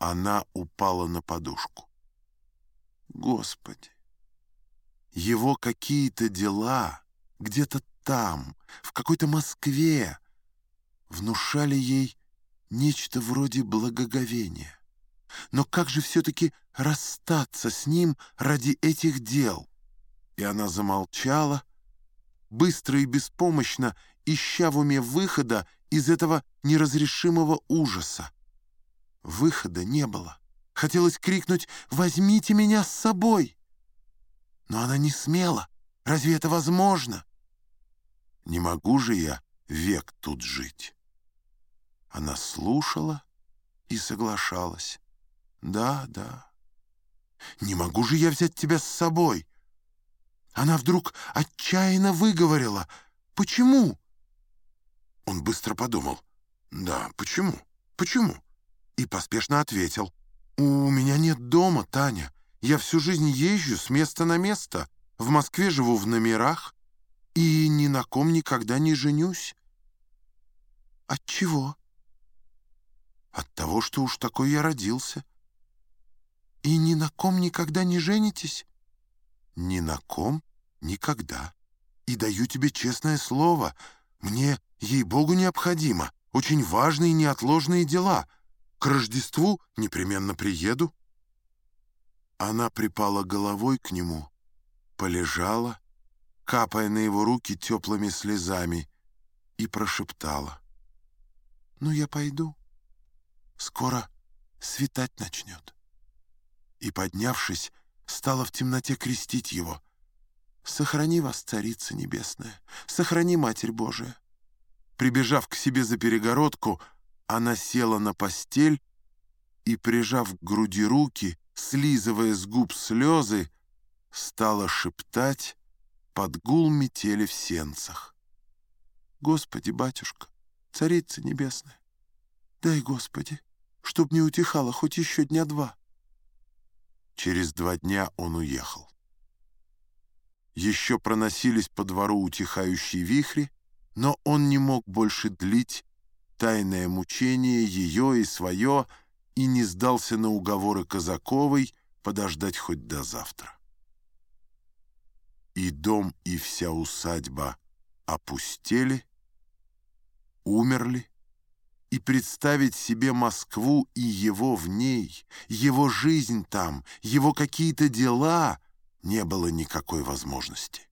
Она упала на подушку. Господи! Его какие-то дела где-то там, в какой-то Москве, внушали ей нечто вроде благоговения. Но как же все-таки расстаться с ним ради этих дел? И она замолчала, быстро и беспомощно, ища в уме выхода из этого неразрешимого ужаса. Выхода не было. Хотелось крикнуть «Возьмите меня с собой!» Но она не смела. Разве это возможно? Не могу же я век тут жить. Она слушала и соглашалась. Да, да. Не могу же я взять тебя с собой. Она вдруг отчаянно выговорила. Почему? Он быстро подумал. Да, почему? Почему? И поспешно ответил. У меня нет дома, Таня. Я всю жизнь езжу с места на место. В Москве живу в номерах и ни на ком никогда не женюсь. От чего? От того, что уж такой я родился. И ни на ком никогда не женитесь? Ни на ком никогда. И даю тебе честное слово, мне, ей-богу, необходимо. Очень важные неотложные дела. К Рождеству непременно приеду. Она припала головой к нему, полежала, капая на его руки теплыми слезами, и прошептала. «Ну, я пойду. Скоро светать начнет». И, поднявшись, стала в темноте крестить его. «Сохрани вас, Царица Небесная! Сохрани, Матерь Божия!» Прибежав к себе за перегородку, она села на постель и, прижав к груди руки, слизывая с губ слезы, стала шептать под гул метели в сенцах. «Господи, батюшка, царица небесная, дай, Господи, чтоб не утихало хоть еще дня два». Через два дня он уехал. Еще проносились по двору утихающие вихри, но он не мог больше длить тайное мучение ее и свое, и не сдался на уговоры Казаковой подождать хоть до завтра. И дом, и вся усадьба опустели, умерли, и представить себе Москву и его в ней, его жизнь там, его какие-то дела не было никакой возможности.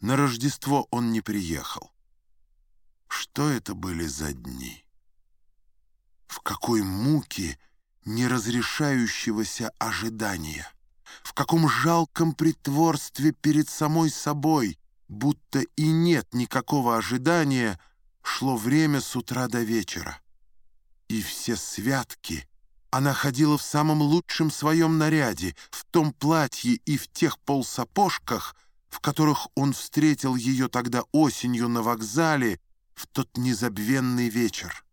На Рождество он не приехал. Что это были за дни? В какой муке неразрешающегося ожидания, в каком жалком притворстве перед самой собой, будто и нет никакого ожидания, шло время с утра до вечера. И все святки она ходила в самом лучшем своем наряде, в том платье и в тех полсапожках, в которых он встретил ее тогда осенью на вокзале в тот незабвенный вечер.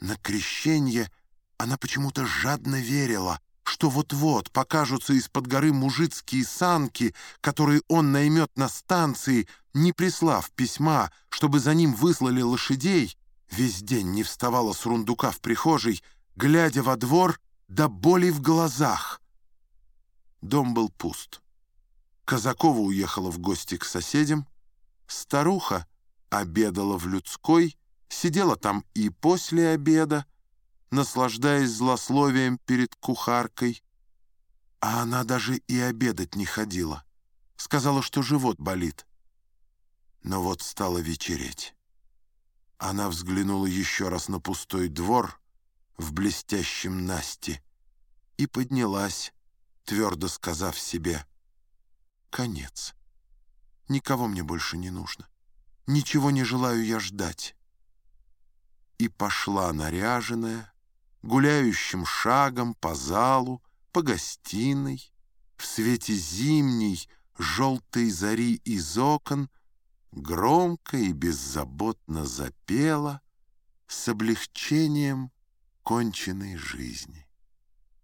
На крещение она почему-то жадно верила, что вот-вот покажутся из-под горы мужицкие санки, которые он наймет на станции, не прислав письма, чтобы за ним выслали лошадей, весь день не вставала с рундука в прихожей, глядя во двор до боли в глазах. Дом был пуст. Казакова уехала в гости к соседям. Старуха обедала в людской, сидела там и после обеда, наслаждаясь злословием перед кухаркой. А она даже и обедать не ходила. Сказала, что живот болит. Но вот стало вечереть. Она взглянула еще раз на пустой двор в блестящем Насте и поднялась, твердо сказав себе «Конец. Никого мне больше не нужно. Ничего не желаю я ждать» и пошла наряженная, гуляющим шагом по залу, по гостиной, в свете зимней желтой зари из окон, громко и беззаботно запела с облегчением конченной жизни.